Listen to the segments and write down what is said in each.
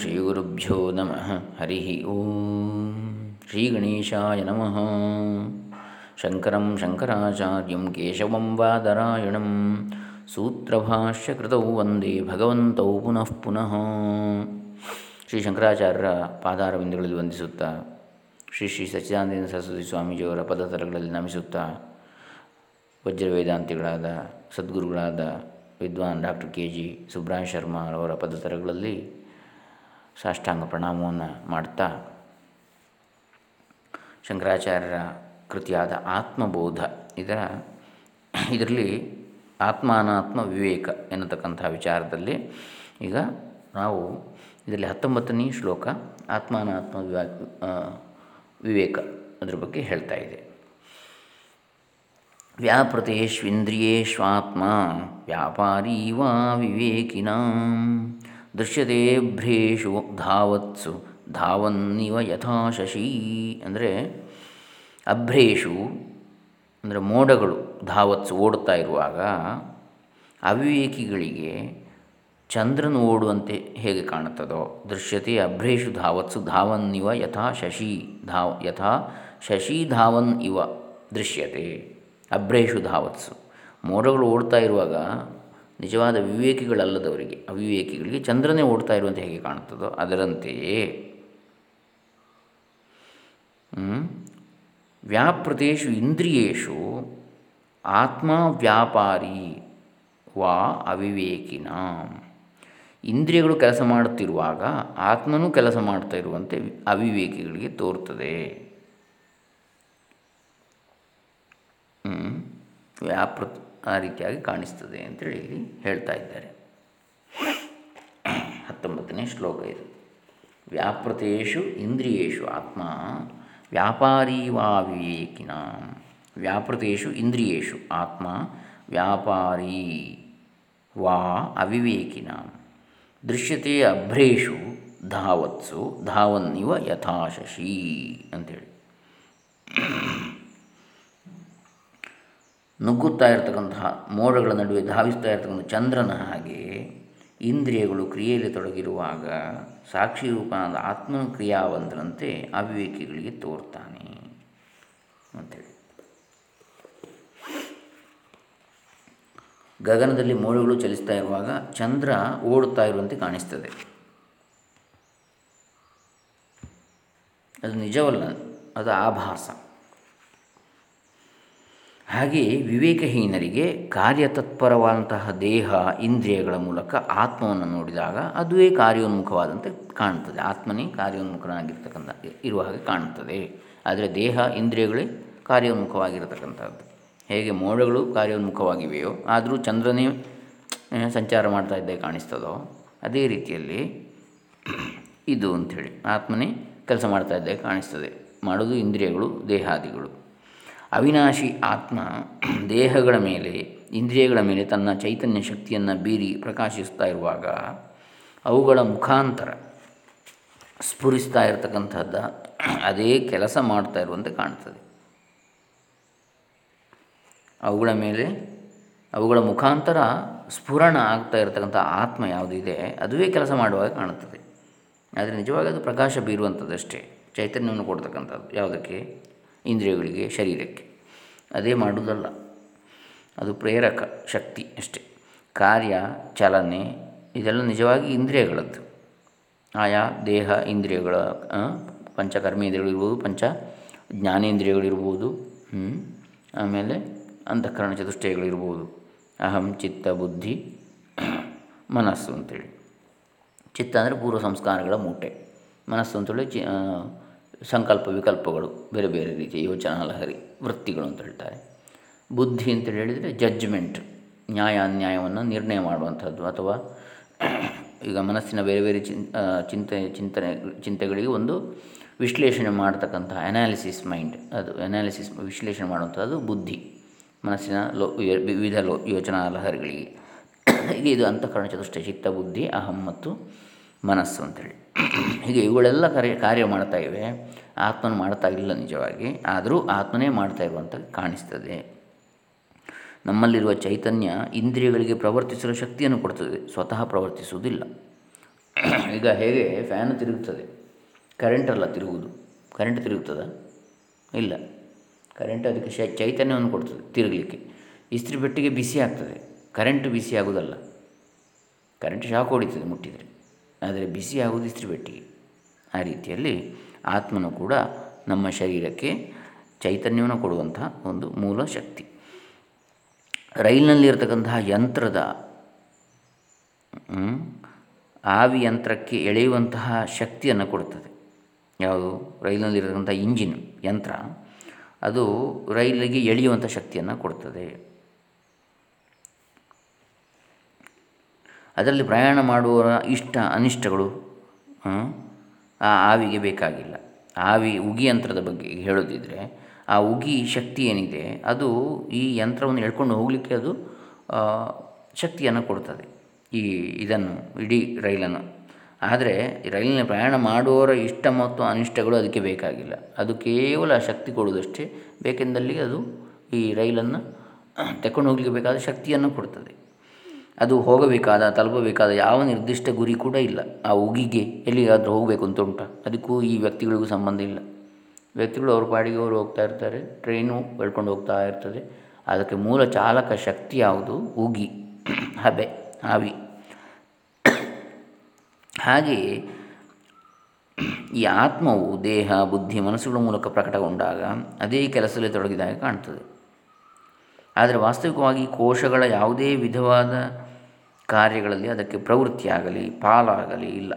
ಶ್ರೀಗುರುಭ್ಯೋ ನಮಃ ಹರಿ ಓಂ ಶ್ರೀ ಗಣೇಶಾಯ ನಮಃ ಶಂಕರಂ ಶಂಕರಾಚಾರ್ಯಂ ಕೇಶವಂ ವಾದರಾಯಣಂ ಸೂತ್ರಭಾಷ್ಯಕೃತೌ ವಂದೇ ಭಗವಂತೌ ಪುನಃ ಪುನಃ ಶ್ರೀ ಶಂಕರಾಚಾರ್ಯರ ಪಾದಾರವಿಂದಗಳಲ್ಲಿ ವಂದಿಸುತ್ತಾ, ಶ್ರೀ ಶ್ರೀ ಸಚ್ಚಿದಾನಂದ ಸರಸ್ವತಿ ಸ್ವಾಮೀಜಿಯವರ ಪದತರಗಳಲ್ಲಿ ನಮಿಸುತ್ತಾ ವಜ್ರ ವೇದಾಂತಿಗಳಾದ ಸದ್ಗುರುಗಳಾದ, ವಿದ್ವಾನ್ doctor K G Subraya Sharma ಅವರ ಪದತರಗಳಲ್ಲಿ ಸಾಷ್ಟಾಂಗ ಪ್ರಣಾಮವನ್ನು ಮಾಡ್ತಾ ಶಂಕರಾಚಾರ್ಯರ ಕೃತಿಯಾದ ಆತ್ಮಬೋಧ. ಇದರ ಇದರಲ್ಲಿ ಆತ್ಮಾನಾತ್ಮ ವಿವೇಕ ಎನ್ನತಕ್ಕಂಥ ವಿಚಾರದಲ್ಲಿ ಈಗ ನಾವು ಇದರಲ್ಲಿ ಹತ್ತೊಂಬತ್ತನೇ ಶ್ಲೋಕ ಆತ್ಮಾನಾತ್ಮ ವಿವಾ ವಿವೇಕ ಅದರ ಬಗ್ಗೆ ಹೇಳ್ತಾ ಇದೆ. ವ್ಯಾಪೃತೇಷ್ವಿಂದ್ರಿಯೇಷ್ವಾತ್ಮ ವ್ಯಾಪಾರೀವಾ ವಿವೇಕಿನಾಂ ದೃಶ್ಯತೆ ಭ್ರೇಷು ಧಾವತ್ಸು, ಧಾವನ್ನಿವ ಯಥಾ ಶಶಿ ಅಂದರೆ ಅಭ್ರೇಷು ಅಂದರೆ ಮೋಡಗಳು, ಧಾವತ್ಸು ಓಡುತ್ತಾ ಇರುವಾಗ ಅವಿವೇಕಿಗಳಿಗೆ ಚಂದ್ರನು ಓಡುವಂತೆ ಹೇಗೆ ಕಾಣುತ್ತದೋ, ದೃಶ್ಯತೆ ಅಭ್ರೇಷು ಧಾವತ್ಸು, ಧಾವನ್ನಿವ ಯಥಾ ಶಶಿ, ಧಾವ್, ಯಥಾ ಶಶಿ ಧಾವನ್ ಇವ ದೃಶ್ಯತೆ ಅಭ್ರೇಷು ಧಾವತ್ಸು. ಮೋಡಗಳು ಓಡ್ತಾ ಇರುವಾಗ ನಿಜವಾದ ವಿವೇಕಿಗಳಲ್ಲದವರಿಗೆ, ಅವಿವೇಕಿಗಳಿಗೆ ಚಂದ್ರನೇ ಓಡ್ತಾ ಇರುವಂತೆ ಹೇಗೆ ಕಾಣುತ್ತದೋ ಅದರಂತೆಯೇ. ವ್ಯಾಪೃತೇಷು ಇಂದ್ರಿಯೇಷು ಆತ್ಮ ವ್ಯಾಪಾರಿ ವಾ ಅವಿವೇಕಿನ. ಇಂದ್ರಿಯಗಳು ಕೆಲಸ ಮಾಡುತ್ತಿರುವಾಗ ಆತ್ಮನೂ ಕೆಲಸ ಮಾಡ್ತಾ ಇರುವಂತೆ ಅವಿವೇಕಿಗಳಿಗೆ ತೋರ್ತದೆ ವ್ಯಾಪೃತ ಆ ರೀತಿಯಾಗಿ ಕಾಣಿಸ್ತದೆ ಅಂತೇಳಿ ಇಲ್ಲಿ ಹೇಳ್ತಾ ಇದ್ದಾರೆ. ಹತ್ತೊಂಬತ್ತನೇ ಶ್ಲೋಕ ಇದು. ವ್ಯಾಪೃತೇಷು ಇಂದ್ರಿಯೇಷು ಆತ್ಮ ವ್ಯಾಪಾರೀ ವಾ ವಿವೇಕಿನ. ಇಂದ್ರಿಯೇಷು ಆತ್ಮ ವ್ಯಾಪಾರೀ ವಾ ಅವಿವೇಕಿನ. ದೃಶ್ಯತೆ ಅಭ್ರೇಷು ಧಾವತ್ಸು ಧಾವನ್ನಿವ ಯಥಾಶಶಿ ಅಂಥೇಳಿ ನುಗ್ಗುತ್ತಾ ಇರತಕ್ಕಂತಹ ಮೋಡಗಳ ನಡುವೆ ಧಾವಿಸ್ತಾ ಇರತಕ್ಕಂಥ ಚಂದ್ರನ ಹಾಗೆ ಇಂದ್ರಿಯಗಳು ಕ್ರಿಯೆಯಲ್ಲಿ ತೊಡಗಿರುವಾಗ ಸಾಕ್ಷಿ ರೂಪನಾದ ಆತ್ಮನ ಕ್ರಿಯಾವಂತರಂತೆ ಅವಿವೇಕಿಗಳಿಗೆ ತೋರ್ತಾನೆ ಅಂಥೇಳಿ ಗಗನದಲ್ಲಿ ಮೋಡಗಳು ಚಲಿಸ್ತಾ ಇರುವಾಗ ಚಂದ್ರ ಓಡುತ್ತಾ ಇರುವಂತೆ ಕಾಣಿಸ್ತದೆ. ಅದು ನಿಜವಲ್ಲ, ಅದು ಆಭಾಸ. ಹಾಗೆ ವಿವೇಕಹೀನರಿಗೆ ಕಾರ್ಯತತ್ಪರವಾದಂತಹ ದೇಹ, ಇಂದ್ರಿಯಗಳ ಮೂಲಕ ಆತ್ಮವನ್ನು ನೋಡಿದಾಗ ಅದುವೇ ಕಾರ್ಯೋನ್ಮುಖವಾದಂತೆ ಕಾಣುತ್ತದೆ. ಆತ್ಮನೇ ಕಾರ್ಯೋನ್ಮುಖನಾಗಿರ್ತಕ್ಕಂಥ, ಇರುವ ಹಾಗೆ ಕಾಣುತ್ತದೆ. ಆದರೆ ದೇಹ, ಇಂದ್ರಿಯಗಳೇ ಕಾರ್ಯೋನ್ಮುಖವಾಗಿರತಕ್ಕಂಥದ್ದು. ಹೇಗೆ ಮೋಡಗಳು ಕಾರ್ಯೋನ್ಮುಖವಾಗಿವೆಯೋ, ಆದರೂ ಚಂದ್ರನೇ ಸಂಚಾರ ಮಾಡ್ತಾ ಇದ್ದೇ ಕಾಣಿಸ್ತದೋ, ಅದೇ ರೀತಿಯಲ್ಲಿ ಇದು ಅಂಥೇಳಿ. ಆತ್ಮನೇ ಕೆಲಸ ಮಾಡ್ತಾ ಇದ್ದೇ ಕಾಣಿಸ್ತದೆ. ಮಾಡೋದು ಇಂದ್ರಿಯಗಳು, ದೇಹಾದಿಗಳು. ಅವಿನಾಶಿ ಆತ್ಮ ದೇಹಗಳ ಮೇಲೆ, ಇಂದ್ರಿಯಗಳ ಮೇಲೆ ತನ್ನ ಚೈತನ್ಯ ಶಕ್ತಿಯನ್ನು ಬೀರಿ ಪ್ರಕಾಶಿಸ್ತಾ ಇರುವಾಗ ಅವುಗಳ ಮುಖಾಂತರ ಸ್ಫುರಿಸ್ತಾ ಇರತಕ್ಕಂಥದ್ದ ಅದೇ ಕೆಲಸ ಮಾಡ್ತಾ ಇರುವಂತೆ ಕಾಣ್ತದೆ. ಅವುಗಳ ಮೇಲೆ, ಅವುಗಳ ಮುಖಾಂತರ ಸ್ಫುರಣ ಆಗ್ತಾ ಇರತಕ್ಕಂಥ ಆತ್ಮ ಯಾವುದಿದೆ, ಅದುವೇ ಕೆಲಸ ಮಾಡುವಾಗ ಕಾಣುತ್ತದೆ. ಆದರೆ ನಿಜವಾಗಿ ಅದು ಪ್ರಕಾಶ ಬೀರುವಂಥದ್ದಷ್ಟೇ, ಚೈತನ್ಯವನ್ನು ಕೊಡ್ತಕ್ಕಂಥದ್ದು ಯಾವುದಕ್ಕೆ? ಇಂದ್ರಿಯಗಳಿಗೆ, ಶರೀರಕ್ಕೆ. ಅದೇ ಮಾಡುವುದಲ್ಲ. ಅದು ಪ್ರೇರಕ ಶಕ್ತಿ ಅಷ್ಟೇ. ಕಾರ್ಯ, ಚಲನೆ, ಇದೆಲ್ಲ ನಿಜವಾಗಿ ಇಂದ್ರಿಯಗಳದ್ದು. ಆಯಾ, ದೇಹ, ಇಂದ್ರಿಯಗಳ ಪಂಚಕರ್ಮೇಂದ್ರಿಯಗಳಿರ್ಬೋದು ಪಂಚ ಜ್ಞಾನೇಂದ್ರಿಯಗಳಿರ್ಬೋದು ಆಮೇಲೆ ಅಂತಃಕರಣ ಚತುಷ್ಟಯಗಳಿರ್ಬೋದು. ಅಹಂ, ಚಿತ್ತ, ಬುದ್ಧಿ, ಮನಸ್ಸು ಅಂತೇಳಿ. ಚಿತ್ತ ಅಂದರೆ ಪೂರ್ವ ಸಂಸ್ಕಾರಗಳ ಮೂಟೆ. ಮನಸ್ಸು ಅಂತೇಳಿ ಚಿ ಸಂಕಲ್ಪ ವಿಕಲ್ಪಗಳು ಬೇರೆ ಬೇರೆ ರೀತಿಯ ಯೋಚನಾ ಲಹರಿ ವೃತ್ತಿಗಳು ಅಂತ ಹೇಳ್ತಾರೆ. ಬುದ್ಧಿ ಅಂತೇಳಿ ಹೇಳಿದರೆ ಜಡ್ಜ್ಮೆಂಟ್ ನ್ಯಾಯ ಅನ್ಯಾಯವನ್ನು ನಿರ್ಣಯ ಮಾಡುವಂಥದ್ದು ಅಥವಾ ಈಗ ಮನಸ್ಸಿನ ಬೇರೆ ಬೇರೆ ಚಿಂತೆ, ಚಿಂತನೆ, ಚಿಂತೆಗಳಿಗೆ ಒಂದು ವಿಶ್ಲೇಷಣೆ ಮಾಡ್ತಕ್ಕಂತಹ ಅನಾಲಿಸಿಸ್ ಮೈಂಡ್ ಅದು ಅನಾಲಿಸಿಸ್ ವಿಶ್ಲೇಷಣೆ ಮಾಡುವಂಥದ್ದು ಬುದ್ಧಿ. ಮನಸ್ಸಿನ ಲೋ ವಿವಿಧ ಲೋ ಯೋಚನಾ ಲಹರಿಗಳಿಗೆ ಇದು ಅಂತಃಕರಣ ಚತುಷ್ಟ ಚಿತ್ತ ಬುದ್ಧಿ, ಅಹಂ ಮತ್ತು ಮನಸ್ಸು ಅಂತೇಳಿ. ಹೀಗೆ ಇವುಗಳೆಲ್ಲ ಕಾರ್ಯ ಕಾರ್ಯ ಮಾಡ್ತಾ ಇವೆ. ಆತ್ಮನ ಮಾಡ್ತಾ ಇಲ್ಲ ನಿಜವಾಗಿ. ಆದರೂ ಆತ್ಮನೇ ಮಾಡ್ತಾ ಇರುವಂಥ ಕಾಣಿಸ್ತದೆ. ನಮ್ಮಲ್ಲಿರುವ ಚೈತನ್ಯ ಇಂದ್ರಿಯಗಳಿಗೆ ಪ್ರವರ್ತಿಸಲು ಶಕ್ತಿಯನ್ನು ಕೊಡ್ತದೆ. ಸ್ವತಃ ಪ್ರವರ್ತಿಸುವುದಿಲ್ಲ. ಈಗ ಹೇಗೆ? ಫ್ಯಾನ್ ತಿರುಗುತ್ತದೆ ಕರೆಂಟಲ್ಲ ತಿರುಗುವುದು. ಕರೆಂಟ್ ತಿರುಗುತ್ತದ ಇಲ್ಲ. ಕರೆಂಟ್ ಅದಕ್ಕೆ ಶ, ಚೈತನ್ಯವನ್ನು ಕೊಡ್ತದೆ ತಿರುಗಲಿಕ್ಕೆ. ಇಸ್ತ್ರಿ ಪೆಟ್ಟಿಗೆ ಬಿಸಿ ಆಗ್ತದೆ. ಕರೆಂಟ್ ಬಿಸಿ ಆಗೋದಲ್ಲ ಕರೆಂಟ್ ಶಾಕ್ ಹೊಡಿತದೆ ಮುಟ್ಟಿದರೆ. ಆದರೆ ಬಿಸಿ ಆಗುವುದು ಇಸ್ತ್ರಿ ಆ ರೀತಿಯಲ್ಲಿ ಆತ್ಮನು ಕೂಡ ನಮ್ಮ ಶರೀರಕ್ಕೆ ಚೈತನ್ಯವನ್ನು ಕೊಡುವಂತಹ ಒಂದು ಮೂಲ ಶಕ್ತಿ. ರೈಲಿನಲ್ಲಿರ್ತಕ್ಕಂತಹ ಯಂತ್ರದ ಆವಿ ಯಂತ್ರಕ್ಕೆ ಎಳೆಯುವಂತಹ ಶಕ್ತಿಯನ್ನು ಕೊಡುತ್ತದೆ. ಯಾವುದು? ರೈಲಿನಲ್ಲಿರತಕ್ಕಂಥ ಇಂಜಿನ್ ಯಂತ್ರ. ಅದು ರೈಲಿಗೆ ಎಳೆಯುವಂಥ ಶಕ್ತಿಯನ್ನು ಕೊಡ್ತದೆ. ಅದರಲ್ಲಿ ಪ್ರಯಾಣ ಮಾಡುವವರ ಇಷ್ಟ, ಅನಿಷ್ಟಗಳು ಆ ಆವಿಗೆ ಬೇಕಾಗಿಲ್ಲ. ಆವಿ, ಉಗಿ ಯಂತ್ರದ ಬಗ್ಗೆ ಹೇಳೋದಿದ್ದರೆ ಆ ಉಗಿ ಶಕ್ತಿ ಏನಿದೆ, ಅದು ಈ ಯಂತ್ರವನ್ನು ಎಳ್ಕೊಂಡು ಹೋಗಲಿಕ್ಕೆ ಅದು ಶಕ್ತಿಯನ್ನು ಕೊಡ್ತದೆ. ಈ ಇದನ್ನು, ಇಡೀ ರೈಲನ್ನು. ಆದರೆ ರೈಲಿನ ಪ್ರಯಾಣ ಮಾಡುವವರ ಇಷ್ಟ ಮತ್ತು ಅನಿಷ್ಟಗಳು ಅದಕ್ಕೆ ಬೇಕಾಗಿಲ್ಲ. ಅದು ಕೇವಲ ಶಕ್ತಿ ಕೊಡುವುದಷ್ಟೇ. ಬೇಕೆಂದಲ್ಲಿ ಅದು ಈ ರೈಲನ್ನು ತಕೊಂಡು ಹೋಗಲಿಕ್ಕೆ ಬೇಕಾದ ಶಕ್ತಿಯನ್ನು ಕೊಡ್ತದೆ. ಅದು ಹೋಗಬೇಕಾದ, ತಲುಪಬೇಕಾದ ಯಾವ ನಿರ್ದಿಷ್ಟ ಗುರಿ ಕೂಡ ಇಲ್ಲ. ಆ ಉಗಿಗೆ ಎಲ್ಲಿಗಾದರೂ ಹೋಗಬೇಕು ಅಂತ ಉಂಟ. ಅದಕ್ಕೂ ಈ ವ್ಯಕ್ತಿಗಳಿಗೂ ಸಂಬಂಧ ಇಲ್ಲ. ವ್ಯಕ್ತಿಗಳು ಅವ್ರ ಪಾಡಿಗೆ ಅವರು ಹೋಗ್ತಾ ಇರ್ತಾರೆ ಟ್ರೈನು ಬೆಳ್ಕೊಂಡು ಹೋಗ್ತಾ ಇರ್ತದೆ. ಅದಕ್ಕೆ ಮೂಲ ಚಾಲಕ ಶಕ್ತಿ ಯಾವುದು? ಉಗಿ, ಹಬೆ ಆವಿ ಹಾಗೆಯೇ ಈ ಆತ್ಮವು ದೇಹ, ಬುದ್ಧಿ, ಮನಸ್ಸುಗಳ ಮೂಲಕ ಪ್ರಕಟಗೊಂಡಾಗ ಅದೇ ಕೆಲಸದಲ್ಲಿ ತೊಡಗಿದಾಗ ಕಾಣ್ತದೆ. ಆದರೆ ವಾಸ್ತವಿಕವಾಗಿ ಕೋಶಗಳ ಯಾವುದೇ ವಿಧವಾದ ಕಾರ್ಯಗಳಲ್ಲಿ ಅದಕ್ಕೆ ಪ್ರವೃತ್ತಿಯಾಗಲಿ, ಪಾಲಾಗಲಿ ಇಲ್ಲ.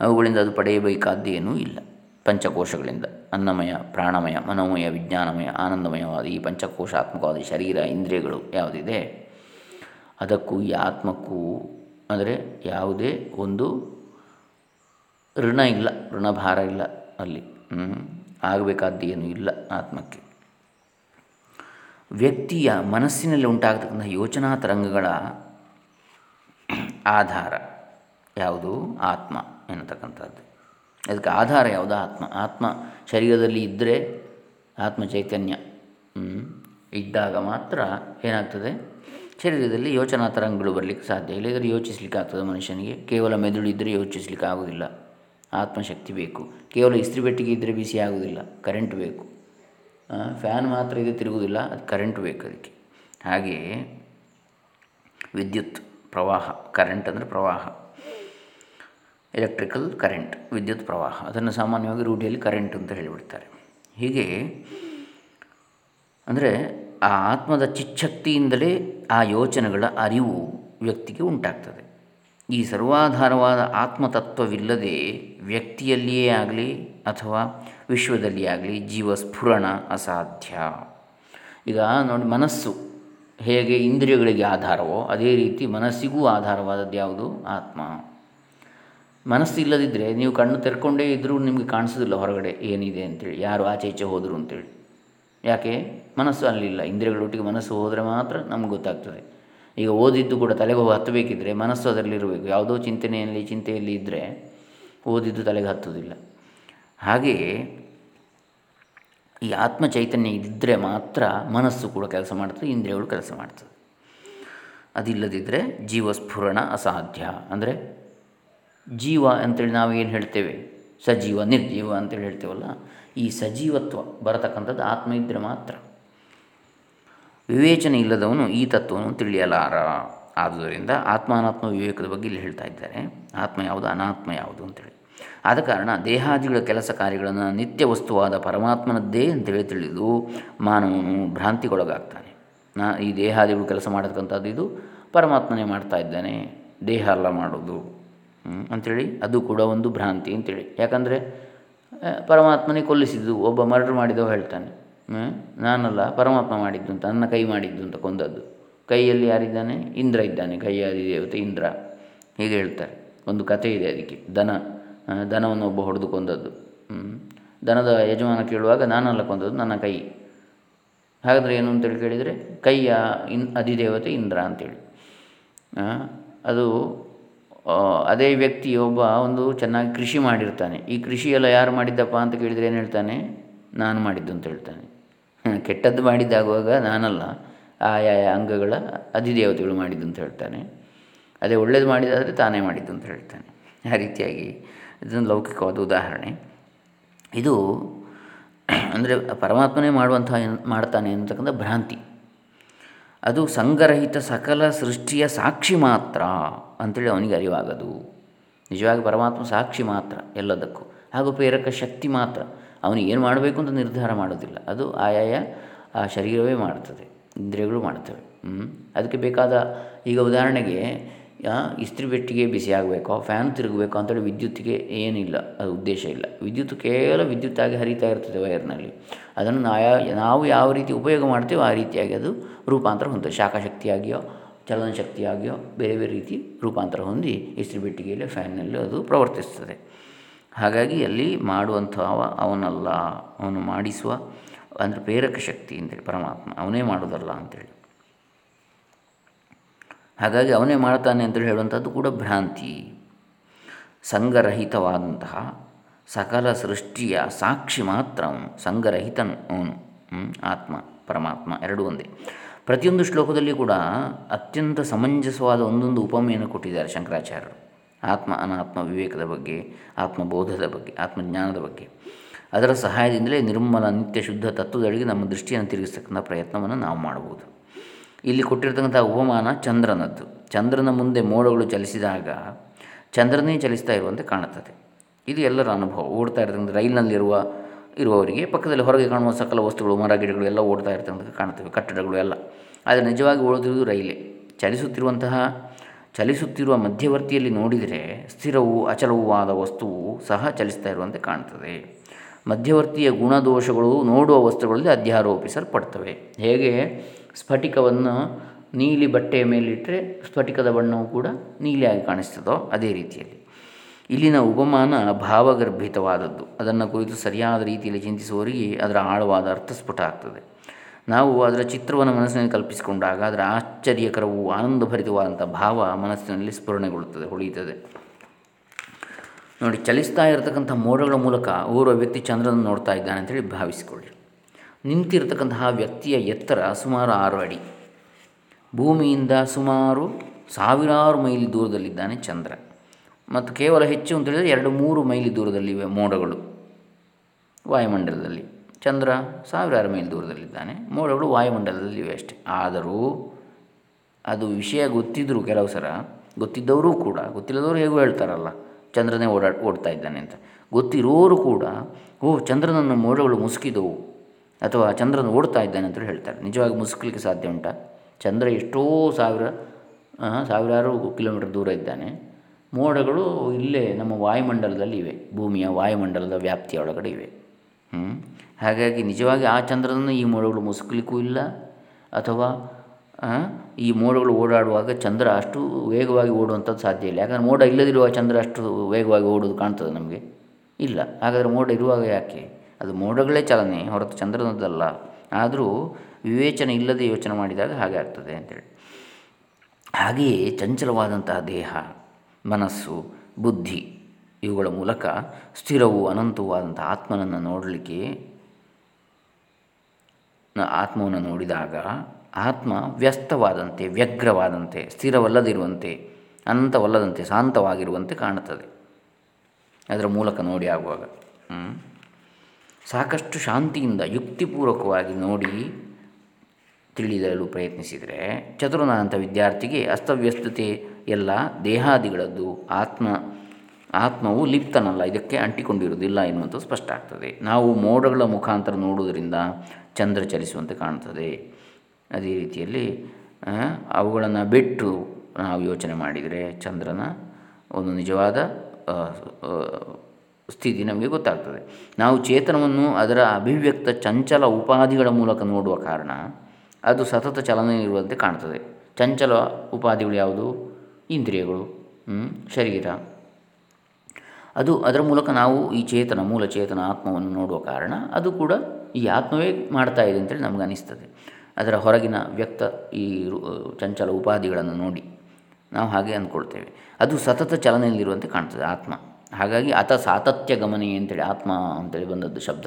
ಅವುಗಳಿಂದ ಅದು ಪಡೆಯಬೇಕಾದ್ದೇನೂ ಇಲ್ಲ. ಪಂಚಕೋಶಗಳಿಂದ ಅನ್ನಮಯ, ಪ್ರಾಣಮಯ, ಮನೋಮಯ, ವಿಜ್ಞಾನಮಯ, ಆನಂದಮಯವಾದ ಈ ಪಂಚಕೋಶಾತ್ಮಕವಾದ ಶರೀರ, ಇಂದ್ರಿಯಗಳು ಯಾವುದಿದೆ? ಅದಕ್ಕೂ ಈ ಆತ್ಮಕ್ಕೂ ಅಂದರೆ ಯಾವುದೇ ಒಂದು ಋಣ ಇಲ್ಲ, ಋಣಭಾರ ಇಲ್ಲ ಅಲ್ಲಿ. ಆಗಬೇಕಾದ್ದೇನೂ ಇಲ್ಲ ಆತ್ಮಕ್ಕೆ. ವ್ಯಕ್ತಿಯ ಮನಸ್ಸಿನಲ್ಲಿ ಉಂಟಾಗತಕ್ಕಂಥ ಯೋಚನಾ ತರಂಗಗಳ ಆಧಾರ. ಯಾವುದು? ಆತ್ಮ ಎನ್ನತಕ್ಕಂಥದ್ದು. ಅದಕ್ಕೆ ಆಧಾರ ಯಾವುದು? ಆತ್ಮ. ಆತ್ಮ ಶರೀರದಲ್ಲಿ ಇದ್ದರೆ ಆತ್ಮ ಚೈತನ್ಯ ಇದ್ದಾಗ ಮಾತ್ರ ಏನಾಗ್ತದೆ? ಶರೀರದಲ್ಲಿ ಯೋಚನಾ ತರಂಗಗಳು ಬರಲಿಕ್ಕೆ ಸಾಧ್ಯ ಇಲ್ಲದ್ರೆ ಯೋಚಿಸ್ಲಿಕ್ಕೆ ಆಗ್ತದೆ ಮನುಷ್ಯನಿಗೆ. ಕೇವಲ ಮೆದುಳು ಇದ್ದರೆ ಯೋಚಿಸ್ಲಿಕ್ಕೆ ಆಗೋದಿಲ್ಲ. ಆತ್ಮಶಕ್ತಿ ಬೇಕು. ಕೇವಲ ಇಸ್ತ್ರಿ ಪೆಟ್ಟಿಗೆ ಇದ್ದರೆ ಬಿಸಿ ಆಗೋದಿಲ್ಲ. ಕರೆಂಟ್ ಬೇಕು. ಫ್ಯಾನ್ ಮಾತ್ರ ಇದೆ ತಿರುಗುವುದಿಲ್ಲ ಅದು ಕರೆಂಟ್ ಬೇಕು ಅದಕ್ಕೆ. ಹಾಗೆಯೇ ವಿದ್ಯುತ್. ಪ್ರವಾಹ ಕರೆಂಟ್ ಅಂದರೆ ಪ್ರವಾಹ. ಎಲೆಕ್ಟ್ರಿಕಲ್ ಕರೆಂಟ್ ವಿದ್ಯುತ್ ಪ್ರವಾಹ. ಅದನ್ನು ಸಾಮಾನ್ಯವಾಗಿ ರೂಢಿಯಲ್ಲಿ ಕರೆಂಟ್ ಅಂತ ಹೇಳಿಬಿಡ್ತಾರೆ. ಹೀಗೆ ಅಂದರೆ ಆ ಆತ್ಮದ ಚಿಚ್ಛಕ್ತಿಯಿಂದಲೇ ಆ ಯೋಚನೆಗಳ ಅರಿವು ವ್ಯಕ್ತಿಗೆ ಉಂಟಾಗ್ತದೆ. ಈ ಸರ್ವಾಧಾರವಾದ ಆತ್ಮತತ್ವವಿಲ್ಲದೆ ವ್ಯಕ್ತಿಯಲ್ಲಿಯೇ ಆಗಲಿ ಅಥವಾ ವಿಶ್ವದಲ್ಲಿಯೇ ಆಗಲಿ ಜೀವ ಸ್ಫುರಣ ಅಸಾಧ್ಯ. ಈಗ ನೋಡಿ ಮನಸ್ಸು. ಹೇಗೆ ಇಂದ್ರಿಯಗಳಿಗೆ ಆಧಾರವೋ ಅದೇ ರೀತಿ ಮನಸ್ಸಿಗೂ ಆಧಾರವಾದದ್ದು ಯಾವುದು? ಆತ್ಮ. ಮನಸ್ಸು ಇಲ್ಲದಿದ್ದರೆ ನೀವು ಕಣ್ಣು ತೆರ್ಕೊಂಡೇ ಇದ್ದರೂ ನಿಮಗೆ ಕಾಣಿಸೋದಿಲ್ಲ ಹೊರಗಡೆ ಏನಿದೆ ಅಂತೇಳಿ. ಯಾರು ಆಚೆ ಈಚೆ ಹೋದರು ಅಂತೇಳಿ. ಯಾಕೆ? ಮನಸ್ಸು ಅಲ್ಲಿಲ್ಲ. ಇಂದ್ರಿಯಗಳೊಟ್ಟಿಗೆ ಮನಸ್ಸು ಹೋದರೆ ಮಾತ್ರ ನಮ್ಗೆ ಗೊತ್ತಾಗ್ತದೆ. ಈಗ ಓದಿದ್ದು ಕೂಡ ತಲೆಗೆ ಹತ್ತಬೇಕಿದ್ರೆ ಮನಸ್ಸು ಅದರಲ್ಲಿರಬೇಕು. ಯಾವುದೋ ಚಿಂತನೆಯಲ್ಲಿ ಚಿಂತೆಯಲ್ಲಿ ಇದ್ದರೆ ಓದಿದ್ದು ತಲೆಗೆ ಹತ್ತೋದಿಲ್ಲ ಹಾಗೆಯೇ ಈ ಆತ್ಮ ಚೈತನ್ಯ ಇದ್ದರೆ ಮಾತ್ರ ಮನಸ್ಸು ಕೂಡ ಕೆಲಸ ಮಾಡ್ತದೆ, ಇಂದ್ರಿಯಗಳು ಕೆಲಸ ಮಾಡ್ತದೆ. ಅದಿಲ್ಲದಿದ್ದರೆ ಜೀವಸ್ಫುರಣ ಅಸಾಧ್ಯ. ಅಂದರೆ ಜೀವ ಅಂತೇಳಿ ನಾವು ಏನು ಹೇಳ್ತೇವೆ? ಸಜೀವ, ನಿರ್ಜೀವ ಅಂತೇಳಿ ಹೇಳ್ತೇವಲ್ಲ, ಈ ಸಜೀವತ್ವ ಬರತಕ್ಕಂಥದ್ದು ಆತ್ಮ ಇದ್ದರೆ ಮಾತ್ರ. ವಿವೇಚನೆ ಇಲ್ಲದವನು ಈ ತತ್ವವನ್ನು ತಿಳಿಯಲಾರ. ಆದುದರಿಂದ ಆತ್ಮಾನಾತ್ಮ ವಿವೇಕದ ಬಗ್ಗೆ ಇಲ್ಲಿ ಹೇಳ್ತಾ ಇದ್ದಾರೆ. ಆತ್ಮ ಯಾವುದು? ಅನಾತ್ಮ ಯಾವುದು ಅಂತೇಳಿ. ಆದ ಕಾರಣ ದೇಹಾದಿಗಳ ಕೆಲಸ ಕಾರ್ಯಗಳನ್ನು ನಿತ್ಯ ವಸ್ತುವಾದ ಪರಮಾತ್ಮನದ್ದೇ ಅಂತೇಳಿ ತಿಳಿದು ಮಾನವನು ಭ್ರಾಂತಿಗೊಳಗಾಗ್ತಾನೆ. ನಾ ಈ ದೇಹಾದಿಗಳು ಕೆಲಸ ಮಾಡತಕ್ಕಂಥದ್ದು ಇದು ಪರಮಾತ್ಮನೇ ಮಾಡ್ತಾ ಇದ್ದಾನೆ, ದೇಹ ಅಲ್ಲ ಮಾಡೋದು ಅಂಥೇಳಿ ಅದು ಕೂಡ ಒಂದು ಭ್ರಾಂತಿ ಅಂತೇಳಿ. ಯಾಕಂದರೆ ಪರಮಾತ್ಮನೇ ಕೊಲ್ಲಿಸಿದ್ದು, ಒಬ್ಬ ಮರ್ಡರ್ ಮಾಡಿದವ ಹೇಳ್ತಾನೆ. ನಾನಲ್ಲ ಪರಮಾತ್ಮ ಮಾಡಿದ್ದು ಅಂತ, ನನ್ನ ಕೈ ಮಾಡಿದ್ದು ಅಂತ ಕೊಂದದ್ದು. ಕೈಯಲ್ಲಿ ಯಾರಿದ್ದಾನೆ? ಇಂದ್ರ ಇದ್ದಾನೆ, ಕೈಯಾದಿ ದೇವತೆ ಇಂದ್ರ. ಹೀಗೆ ಹೇಳ್ತಾರೆ. ಒಂದು ಕಥೆ ಇದೆ ಅದಕ್ಕೆ, ದನ. ದನವನ್ನು ಒಬ್ಬ ಹೊಡೆದುಕೊಂಡದ್ದು. ದನದ ಯಜಮಾನ ಕೇಳುವಾಗ ನಾನಲ್ಲ ಕೊಂದದ್ದು ನನ್ನ ಕೈ. ಹಾಗಾದರೆ ಏನು ಅಂತೇಳಿ ಕೇಳಿದರೆ, ಕೈಯ ಇನ್ ಅಧಿದೇವತೆ ಇಂದ್ರ ಅಂತೇಳಿ. ಅದು ಅದೇ ವ್ಯಕ್ತಿ ಒಬ್ಬ ಒಂದು ಚೆನ್ನಾಗಿ ಕೃಷಿ ಮಾಡಿರ್ತಾನೆ. ಈ ಕೃಷಿ ಎಲ್ಲ ಯಾರು ಮಾಡಿದ್ದಪ್ಪ ಅಂತ ಕೇಳಿದರೆ ಏನು ಹೇಳ್ತಾನೆ? ನಾನು ಮಾಡಿದ್ದು ಅಂತ ಹೇಳ್ತಾನೆ. ಕೆಟ್ಟದ್ದು ಮಾಡಿದ್ದಾಗುವಾಗ ನಾನಲ್ಲ, ಆಯಾಯ ಅಂಗಗಳ ಅಧಿದೇವತೆಗಳು ಮಾಡಿದ್ದು ಅಂತ ಹೇಳ್ತಾನೆ. ಅದೇ ಒಳ್ಳೇದು ಮಾಡಿದ್ದಾದರೆ ತಾನೇ ಮಾಡಿದ್ದು ಅಂತ ಹೇಳ್ತಾನೆ. ಆ ರೀತಿಯಾಗಿ ಇದೊಂದು ಲೌಕಿಕವಾದ ಉದಾಹರಣೆ. ಇದು ಅಂದರೆ ಪರಮಾತ್ಮನೇ ಮಾಡುವಂಥ ಮಾಡ್ತಾನೆ ಅಂತಕ್ಕಂಥ ಭ್ರಾಂತಿ. ಅದು ಸಂಗರಹಿತ ಸಕಲ ಸೃಷ್ಟಿಯ ಸಾಕ್ಷಿ ಮಾತ್ರ ಅಂಥೇಳಿ ಅವನಿಗೆ ಅರಿವಾಗದು. ನಿಜವಾಗಿ ಪರಮಾತ್ಮ ಸಾಕ್ಷಿ ಮಾತ್ರ ಎಲ್ಲದಕ್ಕೂ. ಹಾಗೂ ಪ್ರೇರಕ ಶಕ್ತಿ ಮಾತ್ರ. ಅವನಿಗೆ ಏನು ಮಾಡಬೇಕು ಅಂತ ನಿರ್ಧಾರ ಮಾಡೋದಿಲ್ಲ. ಅದು ಆಯಾಯ ಆ ಶರೀರವೇ ಮಾಡ್ತದೆ. ಇಂದ್ರಿಯಗಳು ಮಾಡ್ತವೆ. ಅದಕ್ಕೆ ಬೇಕಾದ ಈಗ ಉದಾಹರಣೆಗೆ ಇಸ್ತ್ರಿ ಬೆಟ್ಟಿಗೆ ಬಿಸಿ ಆಗಬೇಕೋ, ಫ್ಯಾನ್ ತಿರುಗಬೇಕು ಅಂತೇಳಿ ವಿದ್ಯುತ್ತಿಗೆ ಏನಿಲ್ಲ ಅದು ಉದ್ದೇಶ ಇಲ್ಲ. ವಿದ್ಯುತ್ ಕೇವಲ ವಿದ್ಯುತ್ತಾಗಿ ಹರಿತಾ ಇರ್ತದೆ ವೈರ್ನಲ್ಲಿ. ಅದನ್ನು ನಾವು ಯಾವ ರೀತಿ ಉಪಯೋಗ ಮಾಡ್ತೀವೋ ಆ ರೀತಿಯಾಗಿ ಅದು ರೂಪಾಂತರ ಹೊಂದುತ್ತೆ. ಶಾಖಶಕ್ತಿಯಾಗಿಯೋ ಚಲನ ಶಕ್ತಿಯಾಗಿಯೋ ಬೇರೆ ಬೇರೆ ರೀತಿ ರೂಪಾಂತರ ಹೊಂದಿ ಇಸ್ತ್ರಿ ಪೆಟ್ಟಿಗೆಯಲ್ಲಿ ಫ್ಯಾನ್ನಲ್ಲಿ ಅದು ಪ್ರವರ್ತಿಸ್ತದೆ. ಹಾಗಾಗಿ ಅಲ್ಲಿ ಮಾಡುವಂಥವ ಅವನಲ್ಲ. ಅವನು ಮಾಡಿಸುವ ಅಂದರೆ ಪ್ರೇರಕ ಶಕ್ತಿ ಅಂತೇಳಿ, ಪರಮಾತ್ಮ ಅವನೇ ಮಾಡೋದಲ್ಲ ಅಂಥೇಳಿ ಹಾಗಾಗಿ ಅವನೇ ಮಾಡ್ತಾನೆ ಅಂತೇಳಿ ಹೇಳುವಂಥದ್ದು ಕೂಡ ಭ್ರಾಂತಿ. ಸಂಘರಹಿತವಾದಂತಹ ಸಕಲ ಸೃಷ್ಟಿಯ ಸಾಕ್ಷಿ ಮಾತ್ರ ಅವನು ಸಂಘರಹಿತನು ಅವನು. ಆತ್ಮ, ಪರಮಾತ್ಮ ಎರಡೂ ಒಂದೇ. ಪ್ರತಿಯೊಂದು ಶ್ಲೋಕದಲ್ಲಿ ಕೂಡ ಅತ್ಯಂತ ಸಮಂಜಸವಾದ ಒಂದೊಂದು ಉಪಮೆಯನ್ನು ಕೊಟ್ಟಿದ್ದಾರೆ ಶಂಕರಾಚಾರ್ಯರು. ಆತ್ಮ ಅನಾತ್ಮ ವಿವೇಕದ ಬಗ್ಗೆ, ಆತ್ಮಬೋಧದ ಬಗ್ಗೆ, ಆತ್ಮಜ್ಞಾನದ ಬಗ್ಗೆ. ಅದರ ಸಹಾಯದಿಂದಲೇ ನಿರ್ಮಲ ನಿತ್ಯ ಶುದ್ಧ ತತ್ವದೊಳಗೆ ನಮ್ಮ ದೃಷ್ಟಿಯನ್ನು ತಿರುಗಿಸ್ತಕ್ಕಂಥ ಪ್ರಯತ್ನವನ್ನು ನಾವು ಮಾಡಬಹುದು ಇಲ್ಲಿ ಕೊಟ್ಟಿರ್ತಕ್ಕಂಥ ಉಪಮಾನ ಚಂದ್ರನದ್ದು. ಚಂದ್ರನ ಮುಂದೆ ಮೋಡಗಳು ಚಲಿಸಿದಾಗ ಚಂದ್ರನೇ ಚಲಿಸ್ತಾ ಇರುವಂತೆ ಕಾಣುತ್ತದೆ. ಇದು ಎಲ್ಲರ ಅನುಭವ. ಓಡ್ತಾ ಇರ್ತಕ್ಕಂಥ ರೈಲಿನಲ್ಲಿರುವ ಇರುವವರಿಗೆ, ಪಕ್ಕದಲ್ಲಿ ಹೊರಗೆ ಕಾಣುವ ಸಕಲ ವಸ್ತುಗಳು, ಮರ, ಗಿಡಗಳು ಎಲ್ಲ ಓಡ್ತಾ ಇರ್ತಕ್ಕಂಥ ಕಾಣುತ್ತವೆ, ಕಟ್ಟಡಗಳು ಎಲ್ಲ. ಆದರೆ ನಿಜವಾಗಿ ಓಡುತ್ತಿರುವುದು ರೈಲೇ. ಚಲಿಸುತ್ತಿರುವಂತಹ, ಚಲಿಸುತ್ತಿರುವ ಮಧ್ಯವರ್ತಿಯಲ್ಲಿ ನೋಡಿದರೆ ಸ್ಥಿರವೂ ಅಚಲವೂ ಆದ ವಸ್ತುವು ಸಹ ಚಲಿಸ್ತಾ ಇರುವಂತೆ ಕಾಣುತ್ತದೆ. ಮಧ್ಯವರ್ತಿಯ ಗುಣದೋಷಗಳು ನೋಡುವ ವಸ್ತುಗಳಲ್ಲಿ ಅಧ್ಯಾರೋಪಿಸಲ್ಪಡ್ತವೆ. ಹೇಗೆ? ಸ್ಫಟಿಕವನ್ನು ನೀಲಿ ಬಟ್ಟೆಯ ಮೇಲಿಟ್ಟರೆ ಸ್ಫಟಿಕದ ಬಣ್ಣವು ಕೂಡ ನೀಲಿಯಾಗಿ ಕಾಣಿಸ್ತದೋ ಅದೇ ರೀತಿಯಲ್ಲಿ. ಇಲ್ಲಿನ ಉಪಮಾನ ಭಾವಗರ್ಭಿತವಾದದ್ದು. ಅದನ್ನು ಕುರಿತು ಸರಿಯಾದ ರೀತಿಯಲ್ಲಿ ಚಿಂತಿಸುವವರಿಗೆ ಅದರ ಆಳವಾದ ಅರ್ಥ ಸ್ಫುಟ ಆಗ್ತದೆ. ನಾವು ಅದರ ಚಿತ್ರವನ್ನು ಮನಸ್ಸಿನಲ್ಲಿ ಕಲ್ಪಿಸಿಕೊಂಡಾಗ ಅದರ ಆಶ್ಚರ್ಯಕರವೂ ಆನಂದಭರಿತವಾದಂಥ ಭಾವ ಮನಸ್ಸಿನಲ್ಲಿ ಸ್ಫುರಣೆಗೊಳ್ಳುತ್ತದೆ, ಹೊಳೆಯುತ್ತದೆ. ನೋಡಿ, ಚಲಿಸ್ತಾ ಇರತಕ್ಕಂಥ ಮೋಡಗಳ ಮೂಲಕ ಓರ್ವ ವ್ಯಕ್ತಿ ಚಂದ್ರನ ನೋಡ್ತಾ ಇದ್ದಾನೆ ಅಂತೇಳಿ ಭಾವಿಸಿಕೊಳ್ಳಿ. ನಿಂತಿರತಕ್ಕಂತಹ ವ್ಯಕ್ತಿಯ ಎತ್ತರ ಸುಮಾರು ಆರು ಅಡಿ. ಭೂಮಿಯಿಂದ ಸುಮಾರು ಸಾವಿರಾರು ಮೈಲಿ ದೂರದಲ್ಲಿದ್ದಾನೆ ಚಂದ್ರ. ಮತ್ತು ಕೇವಲ ಹೆಚ್ಚು ಅಂತ ಹೇಳಿದರೆ ಎರಡು ಮೂರು ಮೈಲಿ ದೂರದಲ್ಲಿವೆ ಮೋಡಗಳು ವಾಯುಮಂಡಲದಲ್ಲಿ. ಚಂದ್ರ ಸಾವಿರಾರು ಮೈಲಿ ದೂರದಲ್ಲಿದ್ದಾನೆ, ಮೋಡಗಳು ವಾಯುಮಂಡಲದಲ್ಲಿವೆ ಅಷ್ಟೇ. ಆದರೂ ಅದು ವಿಷಯ ಗೊತ್ತಿದ್ದರೂ ಕೆಲವು ಸಲ, ಗೊತ್ತಿದ್ದವರು ಕೂಡ, ಗೊತ್ತಿಲ್ಲದವರು ಹೇಗೂ ಹೇಳ್ತಾರಲ್ಲ, ಚಂದ್ರನೇ ಓಡಾಡ್, ಓಡ್ತಾ ಇದ್ದಾನೆ ಅಂತ. ಗೊತ್ತಿರೋರು ಕೂಡ ಓ ಚಂದ್ರನನ್ನು ಮೋಡಗಳು ಮುಸುಕಿದವು. ಅಥವಾ ಚಂದ್ರನ ಓಡ್ತಾ ಇದ್ದಾನೆ ಅಂತ ಹೇಳ್ತಾರೆ. ನಿಜವಾಗಿ ಮುಸುಕಲಿಕ್ಕೆ ಸಾಧ್ಯ ಉಂಟಾ? ಚಂದ್ರ ಎಷ್ಟೋ ಸಾವಿರ ಸಾವಿರಾರು ಕಿಲೋಮೀಟರ್ ದೂರ ಇದ್ದಾನೆ. ಮೋಡಗಳು ಇಲ್ಲೇ ನಮ್ಮ ವಾಯುಮಂಡಲದಲ್ಲಿ ಇವೆ. ಭೂಮಿಯ ವಾಯುಮಂಡಲದ ವ್ಯಾಪ್ತಿಯ ಒಳಗಡೆ ಇವೆ. ಹಾಗಾಗಿ ನಿಜವಾಗಿ ಆ ಚಂದ್ರನನ್ನು ಈ ಮೋಡಗಳು ಮುಸುಕಲಿಕ್ಕೂ ಇಲ್ಲ. ಅಥವಾ ಈ ಮೋಡಗಳು ಓಡಾಡುವಾಗ ಚಂದ್ರ ಅಷ್ಟು ವೇಗವಾಗಿ ಓಡುವಂಥದ್ದು ಸಾಧ್ಯ ಇಲ್ಲ. ಯಾಕಂದರೆ ಮೋಡ ಇಲ್ಲದಿರುವ ಚಂದ್ರ ಅಷ್ಟು ವೇಗವಾಗಿ ಓಡೋದು ಕಾಣ್ತದೆ ನಮಗೆ. ಇಲ್ಲ. ಹಾಗಾದರೆ ಮೋಡ ಇರುವಾಗ ಯಾಕೆ? ಅದು ಮೋಡಗಳೇ ಚಲನೆ ಹೊರತು ಚಂದ್ರನದ್ದಲ್ಲ. ಆದರೂ ವಿವೇಚನೆ ಇಲ್ಲದೆ ಯೋಚನೆ ಮಾಡಿದಾಗ ಹಾಗೆ ಆಗ್ತದೆ ಅಂತೇಳಿ. ಹಾಗೆಯೇ ಚಂಚಲವಾದಂತಹ ದೇಹ, ಮನಸ್ಸು, ಬುದ್ಧಿ ಇವುಗಳ ಮೂಲಕ ಸ್ಥಿರವೂ ಅನಂತವಾದಂಥ ಆತ್ಮನನ್ನು ನೋಡಲಿಕ್ಕೆ ಆತ್ಮವನ್ನು ನೋಡಿದಾಗ ಆತ್ಮ ವ್ಯಸ್ತವಾದಂತೆ, ವ್ಯಗ್ರವಾದಂತೆ, ಸ್ಥಿರವಲ್ಲದಿರುವಂತೆ, ಅನಂತವಲ್ಲದಂತೆ, ಶಾಂತವಾಗಿರುವಂತೆ ಕಾಣುತ್ತದೆ. ಅದರ ಮೂಲಕ ನೋಡಿ ಆಗುವಾಗ. ಸಾಕಷ್ಟು ಶಾಂತಿಯಿಂದ, ಯುಕ್ತಿಪೂರ್ವಕವಾಗಿ ನೋಡಿ ತಿಳಿದಲು ಪ್ರಯತ್ನಿಸಿದರೆ ಚತುರನಾದಂಥ ವಿದ್ಯಾರ್ಥಿಗೆ ಅಸ್ತವ್ಯಸ್ತತೆ ಎಲ್ಲ ದೇಹಾದಿಗಳದ್ದು, ಆತ್ಮ, ಆತ್ಮವು ಲಿಪ್ತನಲ್ಲ, ಇದಕ್ಕೆ ಅಂಟಿಕೊಂಡಿರುವುದಿಲ್ಲ ಎನ್ನುವಂಥದ್ದು ಸ್ಪಷ್ಟ ಆಗ್ತದೆ. ನಾವು ಮೋಡಗಳ ಮುಖಾಂತರ ನೋಡುವುದರಿಂದ ಚಂದ್ರ ಚಲಿಸುವಂತೆ ಕಾಣ್ತದೆ. ಅದೇ ರೀತಿಯಲ್ಲಿ ಅವುಗಳನ್ನು ಬಿಟ್ಟು ನಾವು ಯೋಚನೆ ಮಾಡಿದರೆ ಚಂದ್ರನ ಒಂದು ನಿಜವಾದ ಸ್ಥಿತಿ ನಮಗೆ ಗೊತ್ತಾಗ್ತದೆ. ನಾವು ಚೇತನವನ್ನು ಅದರ ಅಭಿವ್ಯಕ್ತ ಚಂಚಲ ಉಪಾಧಿಗಳ ಮೂಲಕ ನೋಡುವ ಕಾರಣ ಅದು ಸತತ ಚಲನೆ ಇರುವಂತೆ ಕಾಣ್ತದೆ. ಚಂಚಲ ಉಪಾಧಿಗಳು ಯಾವುದು? ಇಂದ್ರಿಯಗಳು ಶರೀರ. ಅದು ಅದರ ಮೂಲಕ ನಾವು ಈ ಚೇತನ, ಮೂಲ ಚೇತನ ಆತ್ಮವನ್ನು ನೋಡುವ ಕಾರಣ ಅದು ಕೂಡ ಈ ಆತ್ಮವೇ ಮಾಡ್ತಾ ಇದೆ ಅಂತೇಳಿ ನಮಗೆ ಅನಿಸ್ತದೆ. ಅದರ ಹೊರಗಿನ ವ್ಯಕ್ತ ಈ ಚಂಚಲ ಉಪಾಧಿಗಳನ್ನು ನೋಡಿ ನಾವು ಹಾಗೆ ಅಂದ್ಕೊಳ್ತೇವೆ. ಅದು ಸತತ ಚಲನೆಯಲ್ಲಿರುವಂತೆ ಕಾಣ್ತದೆ ಆತ್ಮ. ಹಾಗಾಗಿ ಅತ ಸಾತತ್ಯ ಗಮನಿ ಅಂತೇಳಿ, ಆತ್ಮ ಅಂತೇಳಿ ಬಂದದ್ದು ಶಬ್ದ.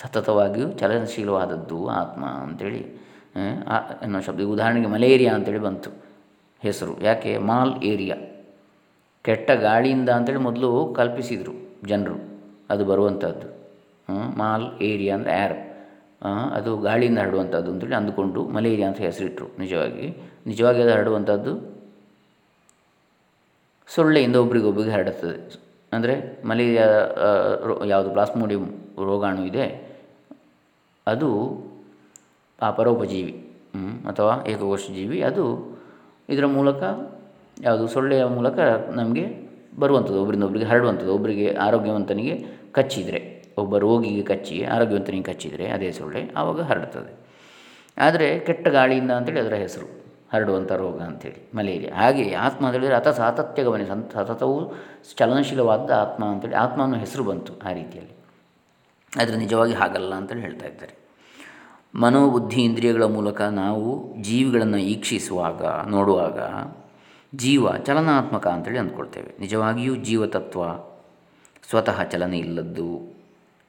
ಸತತವಾಗಿಯೂ ಚಲನಶೀಲವಾದದ್ದು ಆತ್ಮ ಅಂಥೇಳಿ ಅನ್ನೋ ಶಬ್ದ. ಉದಾಹರಣೆಗೆ ಮಲೇರಿಯಾ ಅಂತೇಳಿ ಬಂತು, ಹೆಸರು. ಯಾಕೆ? Malaria. ಕೆಟ್ಟ ಗಾಳಿಯಿಂದ ಅಂತೇಳಿ ಮೊದಲು ಕಲ್ಪಿಸಿದರು ಜನರು, ಅದು ಬರುವಂಥದ್ದು ಮಾಲ್ ಏರಿಯಾ ಅಂದರೆ ಆ್ಯರ್ ಅದು ಗಾಳಿಯಿಂದ ಹರಡುವಂಥದ್ದು ಅಂತೇಳಿ ಅಂದುಕೊಂಡು ಮಲೇರಿಯಾ ಅಂತ ಹೆಸರಿಟ್ಟರು ನಿಜವಾಗಿ. ನಿಜವಾಗಿ ಅದು ಹರಡುವಂಥದ್ದು ಸೊಳ್ಳೆಯಿಂದ ಒಬ್ರಿಗೊಬ್ರಿಗೆ ಹರಡುತ್ತದೆ ಅಂದರೆ ಮಲೇರಿಯಾ ಯಾವುದು ಪ್ಲಾಸ್ಮೋಡಿಯಂ ರೋಗಾಣು ಇದೆ, ಅದು ಆ ಪರೋಪಜೀವಿ ಅಥವಾ ಏಕಕೋಶ ಜೀವಿ ಅದು ಇದರ ಮೂಲಕ, ಯಾವುದು ಸೊಳ್ಳೆಯ ಮೂಲಕ ನಮಗೆ ಬರುವಂಥದ್ದು ಒಬ್ಬರಿಂದ ಒಬ್ಬರಿಗೆ ಹರಡುವಂಥದ್ದು ಒಬ್ಬರಿಗೆ ಆರೋಗ್ಯವಂತನಿಗೆ ಕಚ್ಚಿದರೆ, ಒಬ್ಬ ರೋಗಿಗೆ ಕಚ್ಚಿ, ಆರೋಗ್ಯವಂತನಿಗೆ ಕಚ್ಚಿದರೆ ಅದೇ ಸೊಳ್ಳೆ ಆವಾಗ ಹರಡ್ತದೆ. ಆದರೆ ಕೆಟ್ಟ ಗಾಳಿಯಿಂದ ಅಂತೇಳಿ ಅದರ ಹೆಸರು. ಹರಡುವಂಥ ರೋಗ ಅಂಥೇಳಿ, ಮಲೇರಿಯಾ. ಹಾಗೆ ಆತ್ಮ ಅಂತ ಹೇಳಿದರೆ ಅಥ ಸಾತತ್ಯ ಗಮನ ಸತತವೂ ಚಲನಶೀಲವಾದ ಆತ್ಮ ಅಂತೇಳಿ ಆತ್ಮ ಅನ್ನೋ ಹೆಸರು ಬಂತು ಆ ರೀತಿಯಲ್ಲಿ. ಆದರೆ ನಿಜವಾಗಿ ಹಾಗಲ್ಲ ಅಂತೇಳಿ ಹೇಳ್ತಾ ಇದ್ದಾರೆ. ಮನೋಬುದ್ಧಿ ಇಂದ್ರಿಯಗಳ ಮೂಲಕ ನಾವು ಜೀವಿಗಳನ್ನು ಈಕ್ಷಿಸುವಾಗ, ನೋಡುವಾಗ ಜೀವ ಚಲನಾತ್ಮಕ ಅಂತೇಳಿ ಅಂದ್ಕೊಳ್ತೇವೆ. ನಿಜವಾಗಿಯೂ ಜೀವತತ್ವ ಸ್ವತಃ ಚಲನೆ ಇಲ್ಲದ್ದು,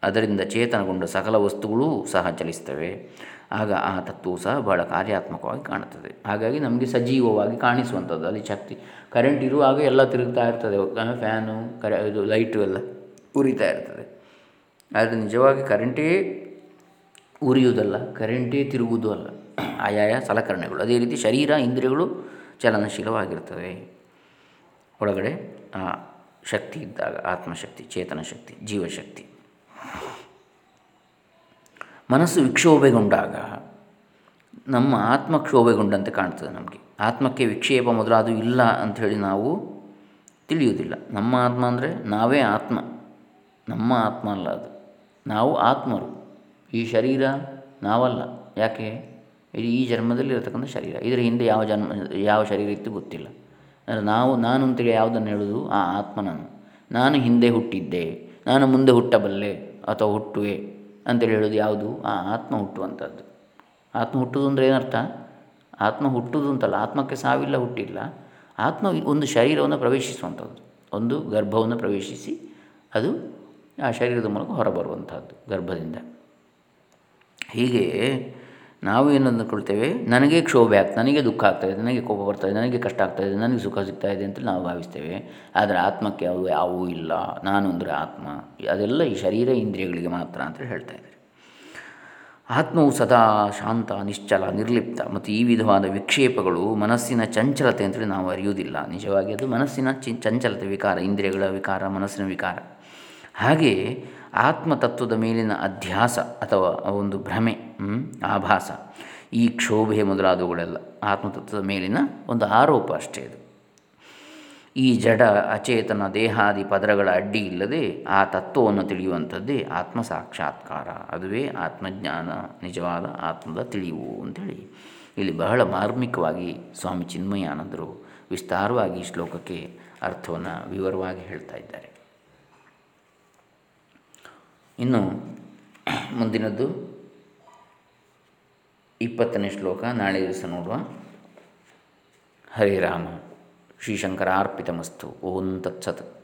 ಅದರಿಂದ ಚೇತನಗೊಂಡ ಸಕಲ ವಸ್ತುಗಳೂ ಸಹ ಚಲಿಸ್ತವೆ. ಆಗ ಆ ತತ್ವವು ಸಹ ಬಹಳ ಕಾರ್ಯಾತ್ಮಕವಾಗಿ ಕಾಣುತ್ತದೆ. ಹಾಗಾಗಿ ನಮಗೆ ಸಜೀವವಾಗಿ ಕಾಣಿಸುವಂಥದ್ದು, ಅಲ್ಲಿ ಶಕ್ತಿ ಕರೆಂಟ್ ಇರುವಾಗ ಎಲ್ಲ ತಿರುಗ್ತಾ ಇರ್ತದೆ. ಫ್ಯಾನು ಕರೆ ಇದು ಲೈಟು ಎಲ್ಲ ಉರಿತಾ ಇರ್ತದೆ. ಆದರೆ ನಿಜವಾಗಿ ಕರೆಂಟೇ ಉರಿಯುವುದಲ್ಲ ಕರೆಂಟೇ ತಿರುಗುವುದು ಅಲ್ಲ. ಆಯಾಯ ಸಲಕರಣೆಗಳು. ಅದೇ ರೀತಿ ಶರೀರ, ಇಂದ್ರಿಯಗಳು ಚಲನಶೀಲವಾಗಿರ್ತವೆ. ಒಳಗಡೆ ಆ ಶಕ್ತಿ ಇದ್ದಾಗ, ಆತ್ಮಶಕ್ತಿ ಚೇತನ ಶಕ್ತಿ ಜೀವಶಕ್ತಿ. ಮನಸ್ಸು ವಿಕ್ಷೋಭೆಗೊಂಡಾಗ ನಮ್ಮ ಆತ್ಮ ಕ್ಷೋಭೆಗೊಂಡಂತೆ ಕಾಣ್ತದೆ ನಮಗೆ. ಆತ್ಮಕ್ಕೆ ವಿಕ್ಷೇಪ ಮೊದಲಾದು ಇಲ್ಲ ಅಂಥೇಳಿ ನಾವು ತಿಳಿಯುವುದಿಲ್ಲ. ನಮ್ಮ ಆತ್ಮ ಅಂದರೆ ನಾವೇ ಆತ್ಮ. ನಮ್ಮ ಆತ್ಮ ಅಲ್ಲ ಅದು. ನಾವು ಆತ್ಮರು. ಈ ಶರೀರ ನಾವಲ್ಲ. ಯಾಕೆ? ಇದು ಈ ಜನ್ಮದಲ್ಲಿ ಇರತಕ್ಕಂಥ ಶರೀರ. ಇದರ ಹಿಂದೆ ಯಾವ ಜನ್ಮ, ಯಾವ ಶರೀರ ಇತ್ತು ಗೊತ್ತಿಲ್ಲ. ಅಂದರೆ ನಾವು, ನಾನು ಅಂತೇಳಿ ಯಾವುದನ್ನು ಹೇಳೋದು? ಆ ಆತ್ಮನನ್ನು ನಾನು ಹಿಂದೆ ಹುಟ್ಟಿದ್ದೆ. ನಾನು ಮುಂದೆ ಹುಟ್ಟಬಲ್ಲೆ ಅಥವಾ ಹುಟ್ಟುವೆ. ಅಂತೇಳಿ ಹೇಳೋದು ಯಾವುದು? ಆ ಆತ್ಮ ಹುಟ್ಟುವಂಥದ್ದು. ಆತ್ಮ ಹುಟ್ಟುವುದು ಅಂದರೆ ಏನರ್ಥ? ಆತ್ಮ ಹುಟ್ಟುವುದು ಅಂತಲ್ಲ, ಆತ್ಮಕ್ಕೆ ಸಾವಿಲ್ಲ ಹುಟ್ಟಿಲ್ಲ. ಆತ್ಮ ಒಂದು ಶರೀರವನ್ನು ಪ್ರವೇಶಿಸುವಂಥದ್ದು. ಒಂದು ಗರ್ಭವನ್ನು ಪ್ರವೇಶಿಸಿ ಅದು ಆ ಶರೀರದ ಮೂಲಕ ಹೊರಬರುವಂಥದ್ದು ಗರ್ಭದಿಂದ. ಹೀಗೆ ನಾವು ಏನು ಅಂದುಕೊಳ್ತೇವೆ ನನಗೆ ಕ್ಷೋಭೆ ಆಗ್ತದೆ ನನಗೆ ದುಃಖ ಆಗ್ತಾಯಿದೆ ನನಗೆ ಕೋಪ ಬರ್ತಾಯಿದೆ ನನಗೆ ಕಷ್ಟ ಆಗ್ತಾಯಿದೆ ನನಗೆ ಸುಖ ಸಿಗ್ತಾ ಇದೆ ಅಂತ ನಾವು ಭಾವಿಸ್ತೇವೆ. ಆದರೆ ಆತ್ಮಕ್ಕೆ ಅವು ಯಾವೂ ಇಲ್ಲ. ನಾನು ಅಂದರೆ ಆತ್ಮ. ಅದೆಲ್ಲ ಈ ಶರೀರ ಇಂದ್ರಿಯಗಳಿಗೆ ಮಾತ್ರ ಅಂತ ಹೇಳ್ತಾ ಇದ್ದಾರೆ. ಆತ್ಮವು ಸದಾ ಶಾಂತ, ನಿಶ್ಚಲ, ನಿರ್ಲಿಪ್ತ ಮತ್ತು ಈ ವಿಧವಾದ ವಿಕ್ಷೇಪಗಳು ಮನಸ್ಸಿನ ಚಂಚಲತೆ ಅಂತೇಳಿ ನಾವು ಅರಿಯುವುದಿಲ್ಲ. ನಿಜವಾಗಿ ಅದು ಮನಸ್ಸಿನ ಚಂಚಲತೆ ವಿಕಾರ, ಇಂದ್ರಿಯಗಳ ವಿಕಾರ, ಮನಸ್ಸಿನ ವಿಕಾರ. ಹಾಗೆ ಆತ್ಮತತ್ವದ ಮೇಲಿನ ಅಧ್ಯಾಸ ಅಥವಾ ಒಂದು ಭ್ರಮೆ ಆಭಾಸ, ಈ ಕ್ಷೋಭೆ ಮೊದಲಾದವುಗಳೆಲ್ಲ ಆತ್ಮತತ್ವದ ಮೇಲಿನ ಒಂದು ಆರೋಪ ಅಷ್ಟೇ ಅದು ಈ ಜಡ, ಅಚೇತನ, ದೇಹಾದಿ ಪದರಗಳ ಅಡ್ಡಿ ಇಲ್ಲದೆ ಆ ತತ್ವವನ್ನು ತಿಳಿಯುವಂಥದ್ದೇ ಆತ್ಮ ಸಾಕ್ಷಾತ್ಕಾರ. ಅದುವೇ ಆತ್ಮಜ್ಞಾನ, ನಿಜವಾದ ಆತ್ಮದ ತಿಳಿವು ಅಂಥೇಳಿ ಇಲ್ಲಿ ಬಹಳ ಮಾರ್ಮಿಕವಾಗಿ ಸ್ವಾಮಿ ಚಿನ್ಮಯಾನಂದರು ವಿಸ್ತಾರವಾಗಿ ಶ್ಲೋಕಕ್ಕೆ ಅರ್ಥವನ್ನು ವಿವರವಾಗಿ ಹೇಳ್ತಾ ಇದ್ದಾರೆ. ಇನ್ನು ಮುಂದಿನದ್ದು ಇಪ್ಪತ್ತನೇ ಶ್ಲೋಕ. ನಾಳೆ ದಿವಸ ನೋಡುವ. ಹರಿರಾಮ ಶ್ರೀಶಂಕರಾರ್ಪಿತಮಸ್ತು. ಓಂ ತತ್ಸತ್.